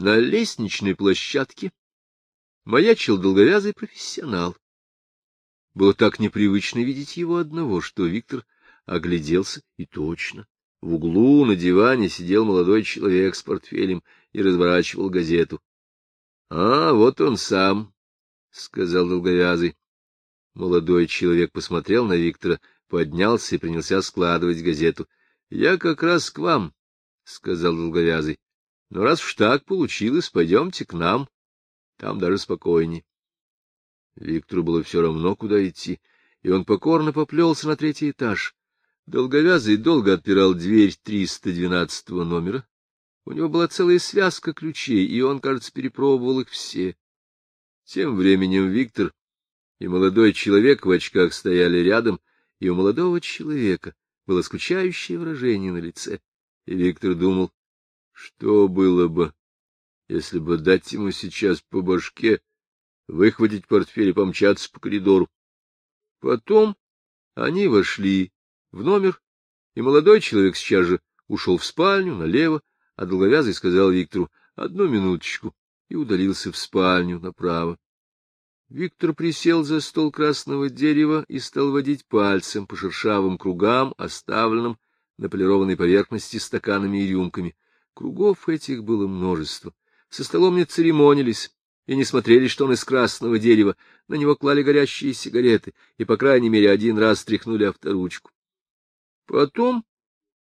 На лестничной площадке маячил долговязый профессионал. Было так непривычно видеть его одного, что Виктор огляделся, и точно. В углу на диване сидел молодой человек с портфелем и разворачивал газету. — А, вот он сам, — сказал долговязый. Молодой человек посмотрел на Виктора, поднялся и принялся складывать газету. — Я как раз к вам, — сказал долговязый. — Но раз уж так получилось, пойдемте к нам. Там даже спокойнее. Виктору было все равно, куда идти, и он покорно поплелся на третий этаж. Долговязый долго отпирал дверь 312 номера. У него была целая связка ключей, и он, кажется, перепробовал их все. Тем временем Виктор и молодой человек в очках стояли рядом, и у молодого человека было скучающее выражение на лице. И Виктор думал, что было бы, если бы дать ему сейчас по башке, выхватить портфель и помчаться по коридору. Потом они вошли в номер, и молодой человек сейчас же ушел в спальню налево, а долговязый сказал Виктору «одну минуточку» и удалился в спальню направо. Виктор присел за стол красного дерева и стал водить пальцем по шершавым кругам, оставленным на полированной поверхности стаканами и рюмками. Кругов этих было множество. Со столом не церемонились и не смотрели, что он из красного дерева. На него клали горящие сигареты и, по крайней мере, один раз стряхнули авторучку. Потом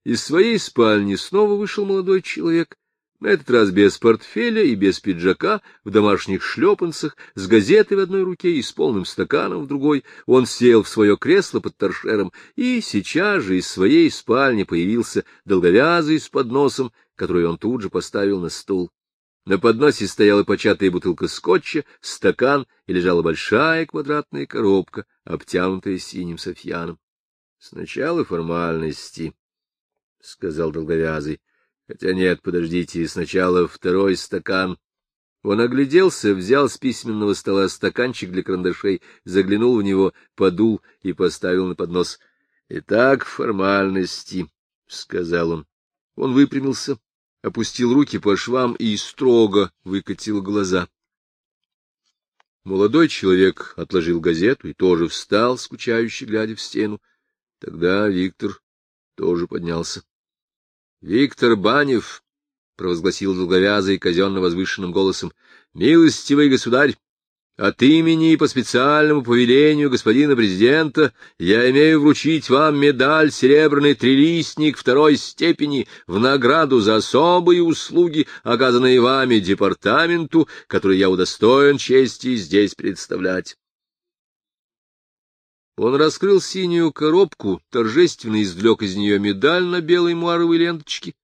из своей спальни снова вышел молодой человек на этот раз без портфеля и без пиджака, в домашних шлепанцах, с газетой в одной руке и с полным стаканом в другой. Он сел в свое кресло под торшером, и сейчас же из своей спальни появился долговязый с подносом, который он тут же поставил на стол. На подносе стояла початая бутылка скотча, стакан, и лежала большая квадратная коробка, обтянутая синим софьяном. — Сначала формальности, — сказал долговязый. Хотя нет, подождите, сначала второй стакан. Он огляделся, взял с письменного стола стаканчик для карандашей, заглянул в него, подул и поставил на поднос. — Итак, формальности, — сказал он. Он выпрямился, опустил руки по швам и строго выкатил глаза. Молодой человек отложил газету и тоже встал, скучающе глядя в стену. Тогда Виктор тоже поднялся. — Виктор Банев, — провозгласил долговязый казенно возвышенным голосом, — милостивый государь, от имени и по специальному повелению господина президента я имею вручить вам медаль «Серебряный трилистник» второй степени в награду за особые услуги, оказанные вами департаменту, который я удостоен чести здесь представлять. Он раскрыл синюю коробку, торжественно извлек из нее медаль на белой муаровой ленточке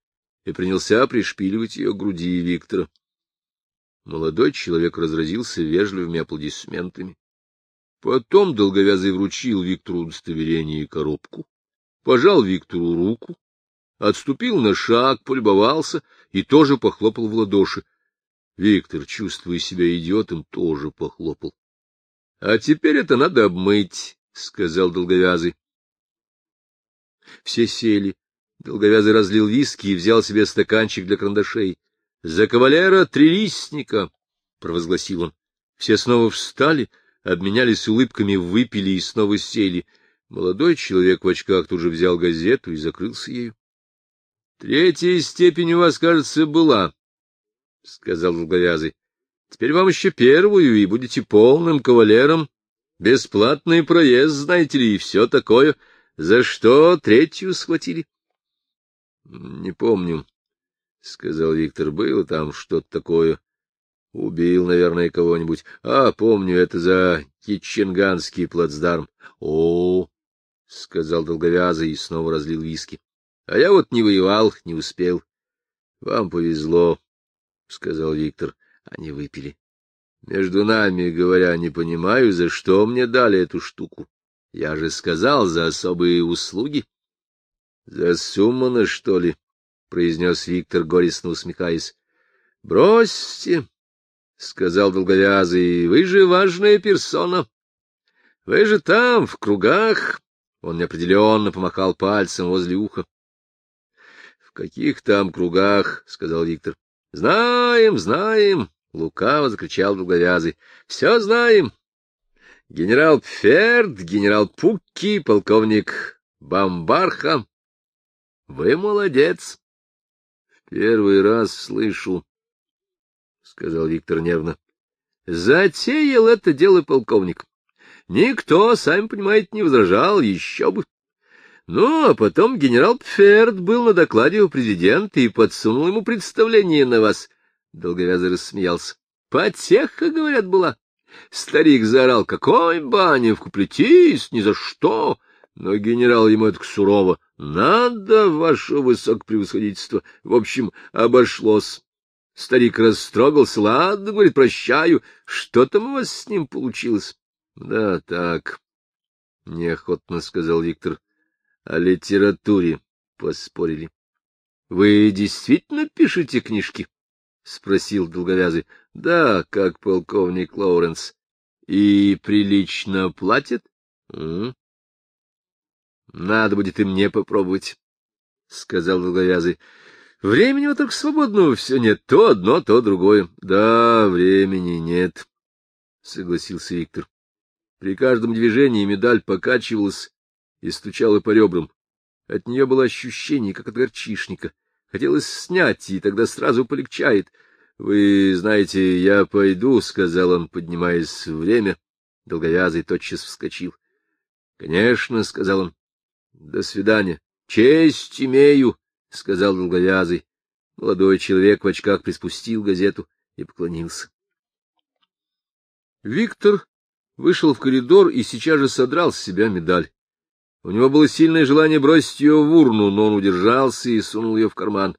и принялся пришпиливать ее к груди Виктора. Молодой человек разразился вежливыми аплодисментами. Потом долговязый вручил Виктору удостоверение и коробку, пожал Виктору руку, отступил на шаг, полюбовался и тоже похлопал в ладоши. Виктор, чувствуя себя идиотом, тоже похлопал. — А теперь это надо обмыть, — сказал долговязый. Все сели. Долговязый разлил виски и взял себе стаканчик для карандашей. — За кавалера трилистника! — провозгласил он. Все снова встали, обменялись улыбками, выпили и снова сели. Молодой человек в очках тут же взял газету и закрылся ею. — Третья степень у вас, кажется, была, — сказал долговязый. — Теперь вам еще первую, и будете полным кавалером Бесплатный проезд, знаете ли, и все такое. За что третью схватили? — Не помню, — сказал Виктор. — Было там что-то такое. Убил, наверное, кого-нибудь. А, помню, это за Китченганский плацдарм. — О, — сказал долговязый и снова разлил виски. — А я вот не воевал, не успел. — Вам повезло, — сказал Виктор. Они выпили. Между нами, говоря, не понимаю, за что мне дали эту штуку. Я же сказал, за особые услуги. — За Суммана, что ли? — произнес Виктор, горестно усмехаясь. — Бросьте, — сказал долговязый, — вы же важная персона. Вы же там, в кругах. Он неопределенно помахал пальцем возле уха. — В каких там кругах? — сказал Виктор. — Знаем, знаем, — лукаво закричал долговязый. — Все знаем. Генерал Пферд, генерал Пукки, полковник Бамбарха. Вы молодец. — Первый раз слышу, — сказал Виктор нервно. — Затеял это дело полковник. Никто, сами понимаете, не возражал, еще бы. Ну, а потом генерал Пферд был на докладе у президента и подсунул ему представление на вас. Долговязый рассмеялся. Потеха, говорят, была. Старик заорал, какой банев, куплетись, ни за что. Но генерал ему это сурово. Надо, ваше высокопревосходительство. В общем, обошлось. Старик растрогался. Ладно, говорит, прощаю. Что там у вас с ним получилось? Да, так, — неохотно сказал Виктор. О литературе поспорили. — Вы действительно пишете книжки? — спросил долговязый. — Да, как полковник Лоуренс. — И прилично платят? — Надо будет и мне попробовать, — сказал долговязый. — Времени вот только свободного все нет. То одно, то другое. — Да, времени нет, — согласился Виктор. При каждом движении медаль покачивалась и стучала по ребрам. От нее было ощущение, как от горчишника. Хотелось снять, и тогда сразу полегчает. — Вы знаете, я пойду, — сказал он, поднимаясь время. Долговязый тотчас вскочил. — Конечно, — сказал он. — До свидания. — Честь имею, — сказал долговязый. Молодой человек в очках приспустил газету и поклонился. Виктор вышел в коридор и сейчас же содрал с себя медаль. У него было сильное желание бросить ее в урну, но он удержался и сунул ее в карман.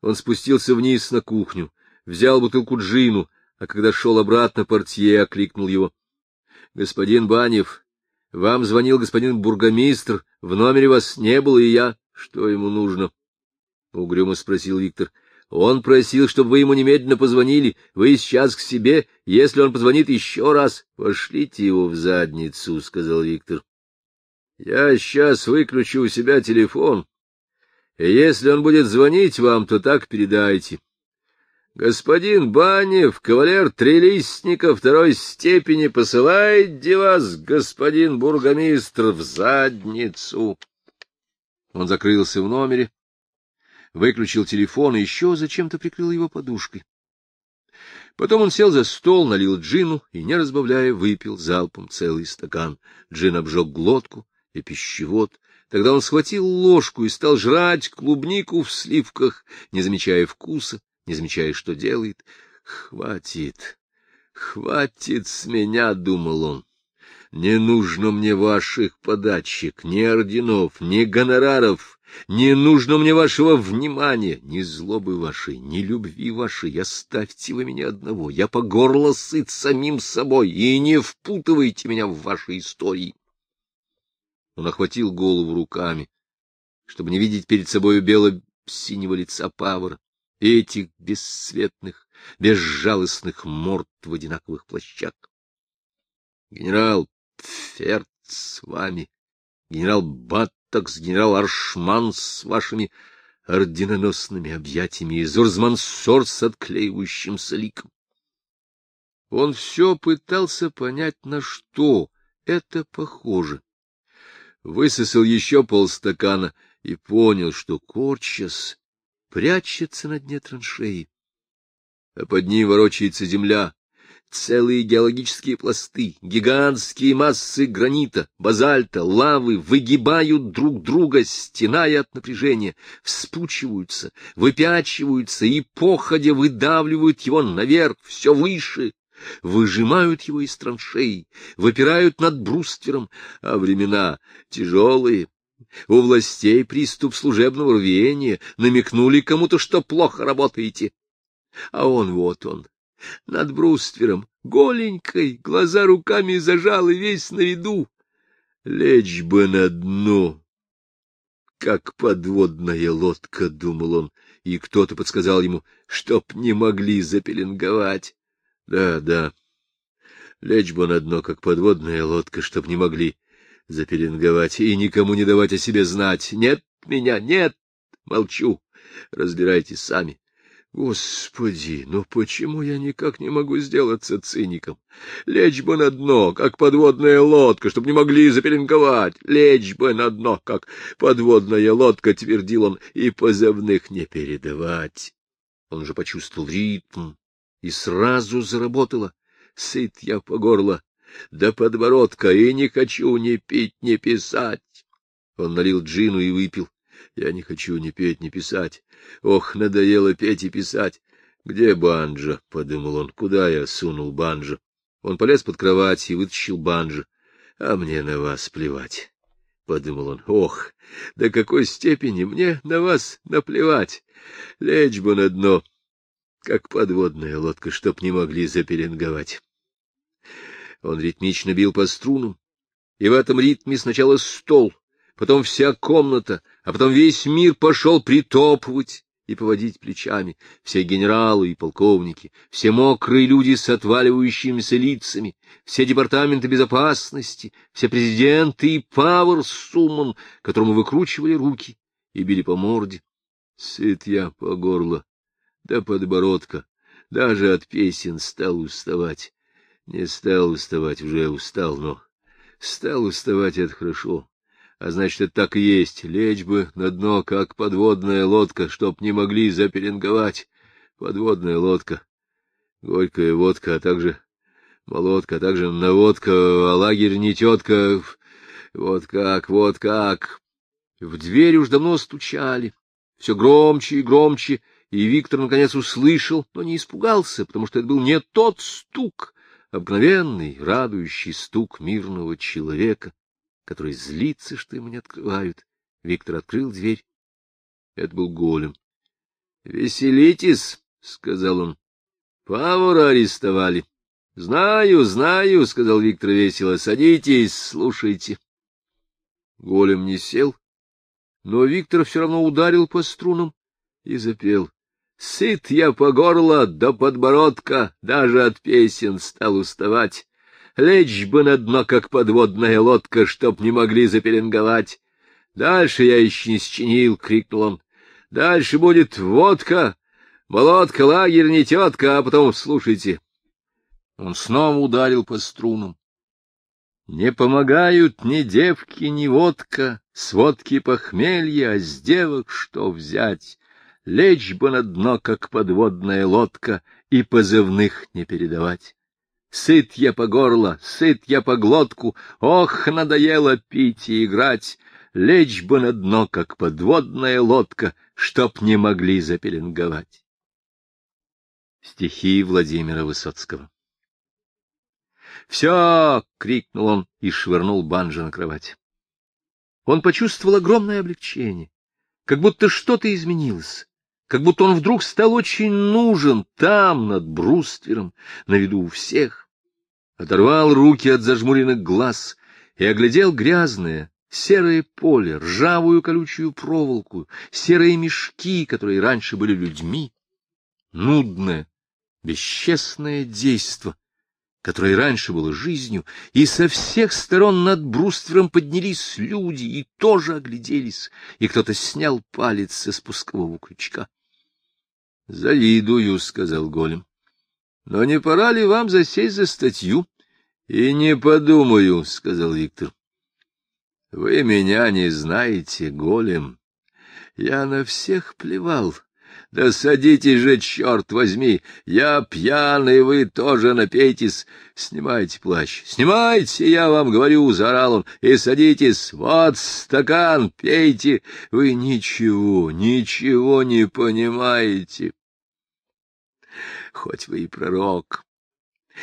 Он спустился вниз на кухню, взял бутылку джину, а когда шел обратно, портье окликнул его. — Господин Банев, вам звонил господин бургомистр, в номере вас не было, и я... — Что ему нужно? — угрюмо спросил Виктор. Он просил, чтобы вы ему немедленно позвонили. Вы сейчас к себе. Если он позвонит еще раз, пошлите его в задницу, — сказал Виктор. Я сейчас выключу у себя телефон. И если он будет звонить вам, то так передайте. Господин Банев, кавалер Трелистника второй степени, посылает вас, господин бургомистр, в задницу. Он закрылся в номере выключил телефон и еще зачем-то прикрыл его подушкой. Потом он сел за стол, налил джину и, не разбавляя, выпил залпом целый стакан. Джин обжег глотку и пищевод. Тогда он схватил ложку и стал жрать клубнику в сливках, не замечая вкуса, не замечая, что делает. «Хватит, хватит с меня», — думал он. «Не нужно мне ваших подачек, ни орденов, ни гонораров. Не нужно мне вашего внимания, ни злобы вашей, ни любви вашей. Оставьте вы меня одного. Я по горло сыт самим собой, и не впутывайте меня в ваши истории. Он охватил голову руками, чтобы не видеть перед собою бело-синего лица Павара, этих бесцветных, безжалостных морд в одинаковых плащах. Генерал Ферд с вами, генерал Бат так с генерал Аршман с вашими орденоносными объятиями и Зурзмансор с отклеивающимся ликом. Он все пытался понять, на что это похоже. Высосал еще полстакана и понял, что Корчас прячется на дне траншеи, а под ним ворочается земля, Целые геологические пласты, гигантские массы гранита, базальта, лавы выгибают друг друга, стеная от напряжения, вспучиваются, выпячиваются и походя выдавливают его наверх, все выше, выжимают его из траншеи, выпирают над бруствером, а времена тяжелые. У властей приступ служебного рвения, намекнули кому-то, что плохо работаете. А он вот он, над бруствером, голенькой, глаза руками зажал и весь на виду. Лечь бы на дно, как подводная лодка, — думал он, и кто-то подсказал ему, чтоб не могли запеленговать. Да, да, лечь бы на дно, как подводная лодка, чтоб не могли запеленговать, и никому не давать о себе знать. Нет меня, нет, молчу, разбирайтесь сами. Господи, но почему я никак не могу сделаться циником? Лечь бы на дно, как подводная лодка, чтобы не могли запеленговать. Лечь бы на дно, как подводная лодка, твердил он, и позывных не передавать. Он же почувствовал ритм, и сразу заработало. Сыт я по горло, до подбородка, и не хочу ни пить, ни писать. Он налил джину и выпил. Я не хочу ни петь, ни писать. Ох, надоело петь и писать. Где банджо? — подумал он. Куда я сунул банджо? Он полез под кровать и вытащил банджо. А мне на вас плевать. — подумал он. — Ох, до какой степени мне на вас наплевать! Лечь бы на дно, как подводная лодка, чтоб не могли запеленговать. Он ритмично бил по струнам, и в этом ритме сначала стол, потом вся комната, а потом весь мир пошел притопывать и поводить плечами. Все генералы и полковники, все мокрые люди с отваливающимися лицами, все департаменты безопасности, все президенты и Пауэр Сумман, которому выкручивали руки и били по морде. Сыт я по горло, до подбородка, даже от песен стал уставать. Не стал уставать, уже устал, но стал уставать — это хорошо. А значит, это так и есть. Лечь бы на дно, как подводная лодка, чтоб не могли запеленговать. Подводная лодка, горькая водка, а также молотка, а также наводка, а лагерь не тетка. Вот как, вот как. В дверь уж давно стучали. Все громче и громче, и Виктор наконец услышал, но не испугался, потому что это был не тот стук, обыкновенный, радующий стук мирного человека который злится, что ему не открывают. Виктор открыл дверь. Это был голем. — Веселитесь, — сказал он. — Павора арестовали. — Знаю, знаю, — сказал Виктор весело. — Садитесь, слушайте. Голем не сел, но Виктор все равно ударил по струнам и запел. Сыт я по горло до подбородка, даже от песен стал уставать. Лечь бы на дно, как подводная лодка, чтоб не могли запеленговать. Дальше я еще не счинил, — крикнул он. Дальше будет водка, молотка, лагерь, не тетка, а потом слушайте. Он снова ударил по струнам. Не помогают ни девки, ни водка, с водки похмелья, а с девок что взять? Лечь бы на дно, как подводная лодка, и позывных не передавать. Сыт я по горло, сыт я по глотку, ох, надоело пить и играть, лечь бы на дно, как подводная лодка, чтоб не могли запеленговать. Стихи Владимира Высоцкого «Все!» — крикнул он и швырнул банджо на кровать. Он почувствовал огромное облегчение, как будто что-то изменилось, как будто он вдруг стал очень нужен там, над бруствером, на виду у всех оторвал руки от зажмуренных глаз и оглядел грязное, серое поле, ржавую колючую проволоку, серые мешки, которые раньше были людьми, нудное, бесчестное действо, которое раньше было жизнью, и со всех сторон над бруствером поднялись люди и тоже огляделись, и кто-то снял палец со спускового крючка. — Завидую, — сказал Голем. — Но не пора ли вам засесть за статью? — И не подумаю, — сказал Виктор. — Вы меня не знаете, голем. Я на всех плевал. Да садитесь же, черт возьми! Я пьяный, вы тоже напейтесь. Снимайте плащ. Снимайте, я вам говорю, — заорал он, — и садитесь. Вот стакан, пейте. Вы ничего, ничего не понимаете. Хоть вы и пророк,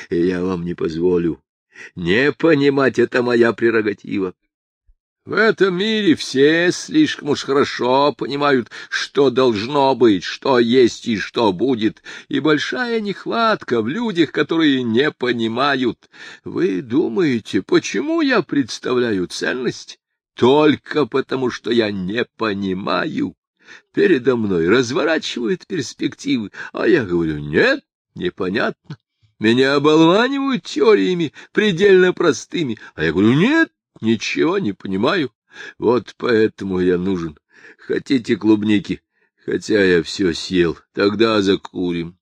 и я вам не позволю не понимать — это моя прерогатива. В этом мире все слишком уж хорошо понимают, что должно быть, что есть и что будет, и большая нехватка в людях, которые не понимают. Вы думаете, почему я представляю ценность? Только потому, что я не понимаю. Передо мной разворачивают перспективы, а я говорю, нет, непонятно. Меня оболванивают теориями предельно простыми, а я говорю, нет, ничего не понимаю. Вот поэтому я нужен. Хотите клубники? Хотя я все съел, тогда закурим.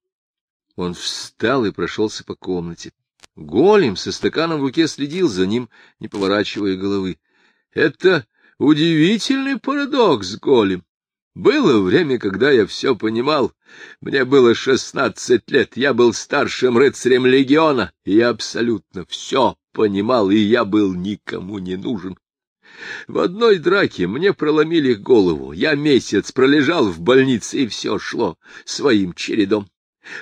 Он встал и прошелся по комнате. Голем со стаканом в руке следил за ним, не поворачивая головы. — Это удивительный парадокс, Голем. Было время, когда я все понимал. Мне было шестнадцать лет, я был старшим рыцарем легиона, и я абсолютно все понимал, и я был никому не нужен. В одной драке мне проломили голову, я месяц пролежал в больнице, и все шло своим чередом.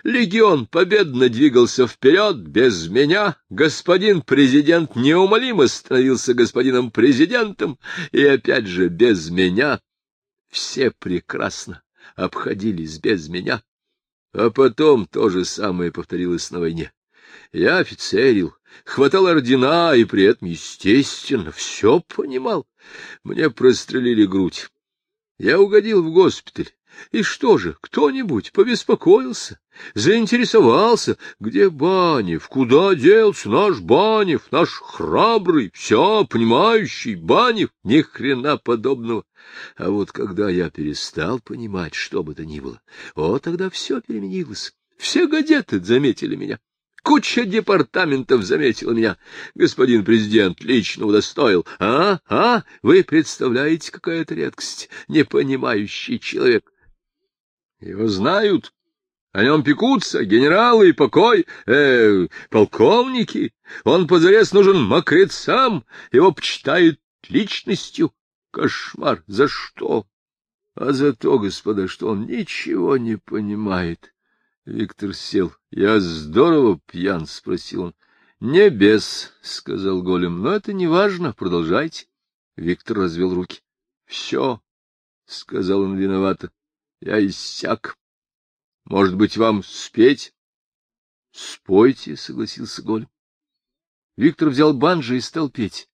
Легион победно двигался вперед без меня, господин президент неумолимо становился господином президентом, и опять же без меня все прекрасно обходились без меня. А потом то же самое повторилось на войне. Я офицерил, хватал ордена и при этом, естественно, все понимал. Мне прострелили грудь. Я угодил в госпиталь. И что же, кто-нибудь побеспокоился, заинтересовался, где Банев, куда делся наш Банев, наш храбрый, все понимающий Банев, ни хрена подобного. А вот когда я перестал понимать, что бы то ни было, о, тогда все переменилось. Все гадеты заметили меня. Куча департаментов заметила меня. Господин президент лично удостоил. А, а, вы представляете, какая это редкость, непонимающий человек. Его знают, о нем пекутся генералы и покой, э, полковники. Он позарез нужен мокрецам, его почитают личностью. Кошмар! За что? А за то, господа, что он ничего не понимает. Виктор сел. — Я здорово пьян? — спросил он. — Не без, — сказал Голем, — но это не важно. Продолжайте. Виктор развел руки. — Все, — сказал он виновато. — Я иссяк. Может быть, вам спеть? — Спойте, — согласился Голем. Виктор взял банджо и стал петь.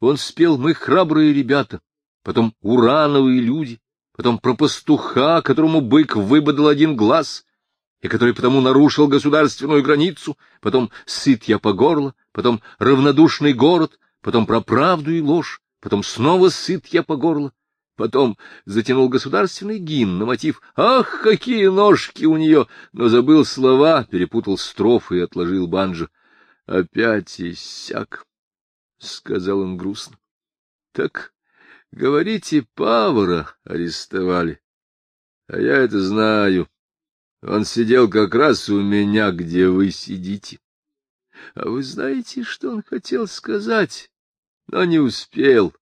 Он спел «Мы храбрые ребята», потом «Урановые люди», потом про пастуха, которому бык выбодал один глаз, и который потому нарушил государственную границу, потом сыт я по горло, потом равнодушный город, потом про правду и ложь, потом снова сыт я по горло, потом затянул государственный гимн на мотив «Ах, какие ножки у нее!» но забыл слова, перепутал строфы и отложил банджо. «Опять иссяк», — сказал он грустно. «Так, говорите, Павара арестовали, а я это знаю». Он сидел как раз у меня, где вы сидите. А вы знаете, что он хотел сказать, но не успел,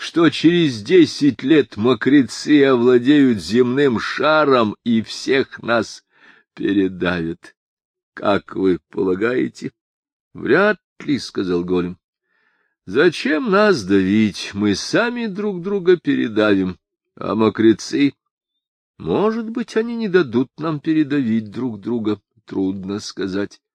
что через десять лет мокрецы овладеют земным шаром и всех нас передавят. Как вы полагаете? — Вряд ли, — сказал Голем. — Зачем нас давить? Мы сами друг друга передавим, а мокрецы может быть, они не дадут нам передавить друг друга, трудно сказать. —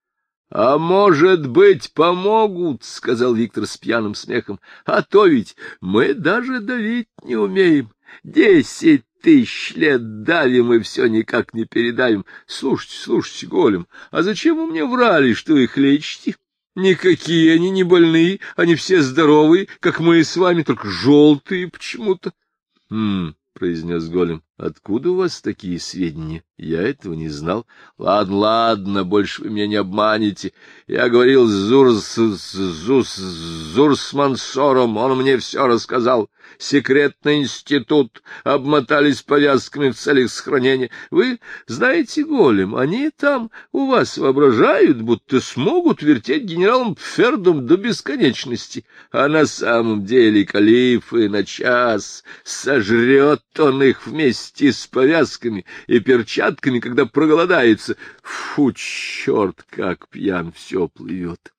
А может быть, помогут, — сказал Виктор с пьяным смехом. — А то ведь мы даже давить не умеем. Десять тысяч лет давим и все никак не передавим. Слушайте, слушайте, голем, а зачем вы мне врали, что их лечите? Никакие они не больные, они все здоровые, как мы с вами, только желтые почему-то. — Хм, — произнес голем. — Откуда у вас такие сведения? Я этого не знал. Ладно, ладно, больше вы меня не обманете. Я говорил с Зурс, Зус, Зурсмансором, он мне все рассказал. Секретный институт, обмотались повязками в целях сохранения. Вы знаете, голем, они там у вас воображают, будто смогут вертеть генералом Пфердом до бесконечности. А на самом деле калифы на час сожрет он их вместе с повязками и перчатками, когда проголодается. Фу, черт, как пьян все плывет.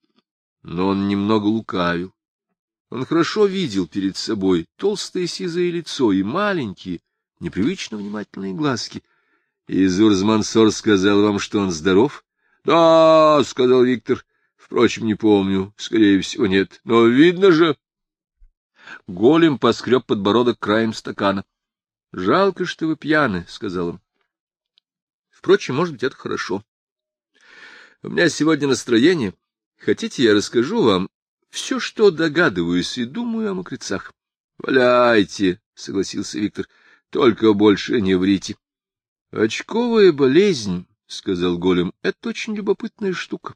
Но он немного лукавил. Он хорошо видел перед собой толстое сизое лицо и маленькие, непривычно внимательные глазки. И Зурзмансор сказал вам, что он здоров? — Да, — сказал Виктор. — Впрочем, не помню. Скорее всего, нет. Но видно же... Голем поскреб подбородок краем стакана. — Жалко, что вы пьяны, — сказал он. Впрочем, может быть, это хорошо. У меня сегодня настроение. Хотите, я расскажу вам все, что догадываюсь и думаю о мокрецах? — Валяйте, — согласился Виктор, — только больше не врите. — Очковая болезнь, — сказал Голем, — это очень любопытная штука.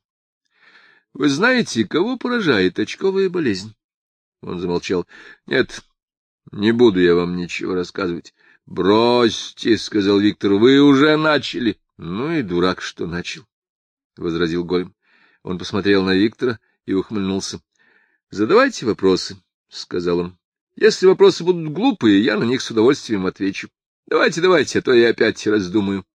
Вы знаете, кого поражает очковая болезнь? Он замолчал. — Нет, не буду я вам ничего рассказывать. — Бросьте, — сказал Виктор, — вы уже начали. — Ну и дурак, что начал, — возразил Голем. Он посмотрел на Виктора и ухмыльнулся. — Задавайте вопросы, — сказал он. — Если вопросы будут глупые, я на них с удовольствием отвечу. Давайте, давайте, а то я опять раздумаю.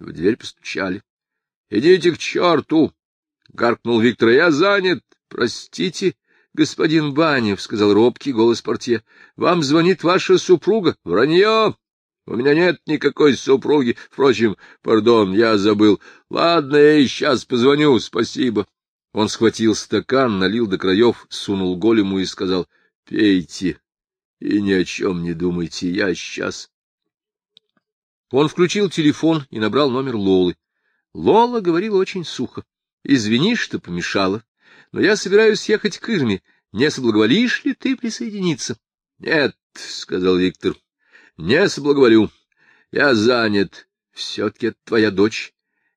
В дверь постучали. — Идите к черту! — гаркнул Виктор. — Я занят. Простите, господин Банев, — сказал робкий голос портье. — Вам звонит ваша супруга. — Вранье! У меня нет никакой супруги. Впрочем, пардон, я забыл. Ладно, я и сейчас позвоню, спасибо. Он схватил стакан, налил до краев, сунул голему и сказал, — Пейте и ни о чем не думайте, я сейчас. Он включил телефон и набрал номер Лолы. Лола говорила очень сухо. — Извини, что помешала, но я собираюсь ехать к Ирме. Не соблаговолишь ли ты присоединиться? — Нет, — сказал Виктор, — не соблаговолю. Я занят. Все-таки это твоя дочь.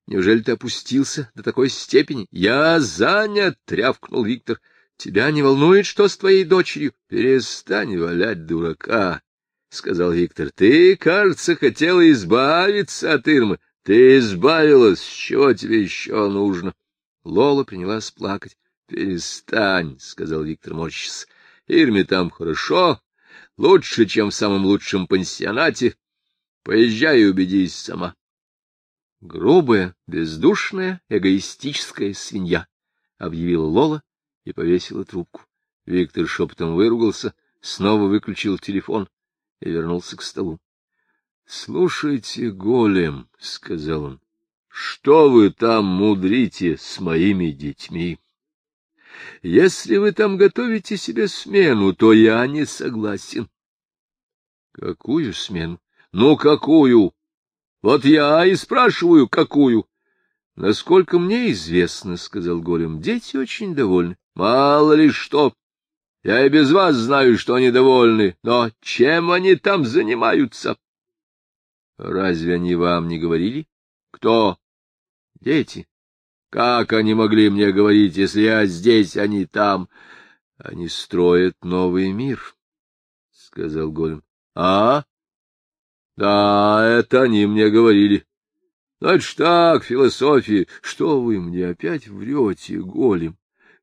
Неужели ты опустился до такой степени? — Я занят, — рявкнул Виктор. — Тебя не волнует, что с твоей дочерью? — Перестань валять дурака, — сказал Виктор. — Ты, кажется, хотела избавиться от Ирмы. Ты избавилась, чего тебе еще нужно? Лола принялась плакать. — Перестань, — сказал Виктор морщис. — Ирме там хорошо, лучше, чем в самом лучшем пансионате. Поезжай и убедись сама. Грубая, бездушная, эгоистическая свинья, — объявила Лола и повесила трубку. Виктор шепотом выругался, снова выключил телефон и вернулся к столу. — Слушайте, голем, — сказал он, — что вы там мудрите с моими детьми? Если вы там готовите себе смену, то я не согласен. — Какую смену? — Ну, какую? Вот я и спрашиваю, какую? — Насколько мне известно, — сказал Голем, — дети очень довольны. — Мало ли что. Я и без вас знаю, что они довольны. Но чем они там занимаются? — Разве они вам не говорили? — Кто? — Дети. Как они могли мне говорить, если я здесь, а не там? — Они строят новый мир, — сказал Голем. — А? — Да, это они мне говорили. Ну, это ж так, философия. Что вы мне опять врете, Голем?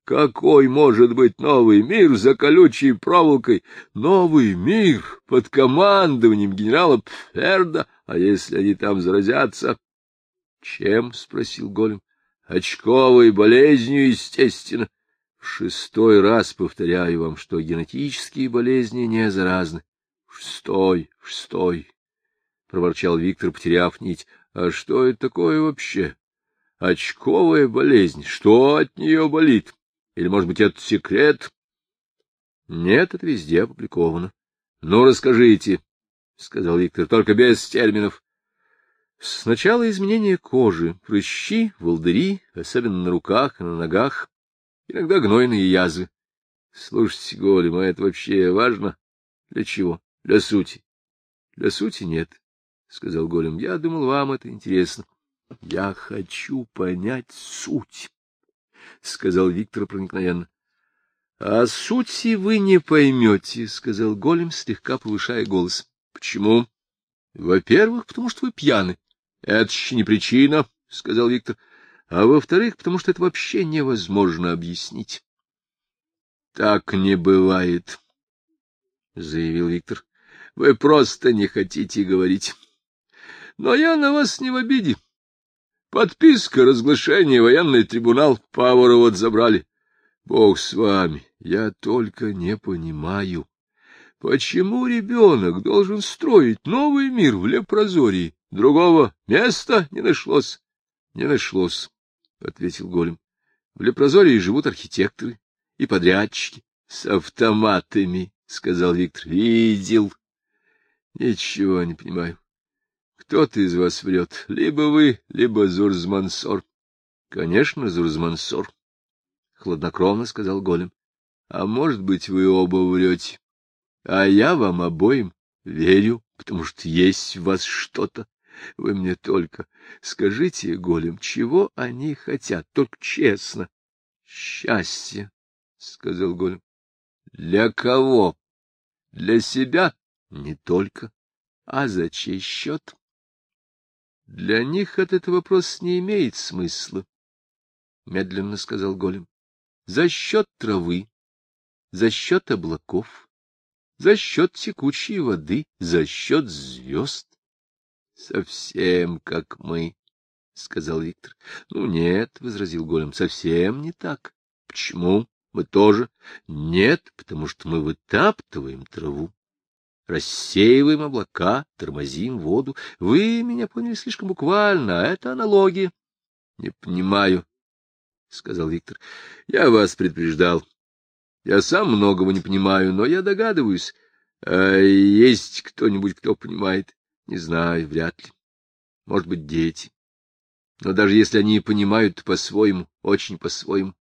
Какой может быть новый мир за колючей проволокой? Новый мир под командованием генерала Пферда, а если они там заразятся? — Чем? — спросил Голем очковой болезнью, естественно. В шестой раз повторяю вам, что генетические болезни не заразны. — Шестой, шестой, — проворчал Виктор, потеряв нить. — А что это такое вообще? Очковая болезнь. Что от нее болит? Или, может быть, это секрет? — Нет, это везде опубликовано. — Ну, расскажите, — сказал Виктор, — только без терминов. Сначала изменение кожи, прыщи, волдыри, особенно на руках и на ногах, иногда гнойные язвы. Слушайте, голем, а это вообще важно? Для чего? Для сути. Для сути нет, — сказал голем. Я думал, вам это интересно. Я хочу понять суть, — сказал Виктор проникновенно. — А сути вы не поймете, — сказал голем, слегка повышая голос. — Почему? — Во-первых, потому что вы пьяны. — Это еще не причина, — сказал Виктор. — А во-вторых, потому что это вообще невозможно объяснить. — Так не бывает, — заявил Виктор. — Вы просто не хотите говорить. Но я на вас не в обиде. Подписка, разглашение, военный трибунал, Павара вот забрали. Бог с вами, я только не понимаю, почему ребенок должен строить новый мир в Лепрозории? Другого места не нашлось. — Не нашлось, — ответил Голем. — В Лепрозории живут архитекторы и подрядчики с автоматами, — сказал Виктор. — Видел. — Ничего не понимаю. Кто-то из вас врет, либо вы, либо Зурзмансор. — Конечно, Зурзмансор, — хладнокровно сказал Голем. — А может быть, вы оба врете. А я вам обоим верю, потому что есть в вас что-то Вы мне только скажите, голем, чего они хотят, только честно. — Счастье, — сказал голем. — Для кого? — Для себя? — Не только. — А за чей счет? — Для них этот вопрос не имеет смысла, — медленно сказал голем. — За счет травы, за счет облаков, за счет текучей воды, за счет звезд. — Совсем как мы, — сказал Виктор. — Ну, нет, — возразил Голем, — совсем не так. — Почему? Мы тоже? — Нет, потому что мы вытаптываем траву, рассеиваем облака, тормозим воду. Вы меня поняли слишком буквально, а это аналогия. — Не понимаю, — сказал Виктор. — Я вас предупреждал. Я сам многого не понимаю, но я догадываюсь. А есть кто-нибудь, кто понимает? Не знаю, вряд ли. Может быть, дети. Но даже если они и понимают по-своему, очень по-своему,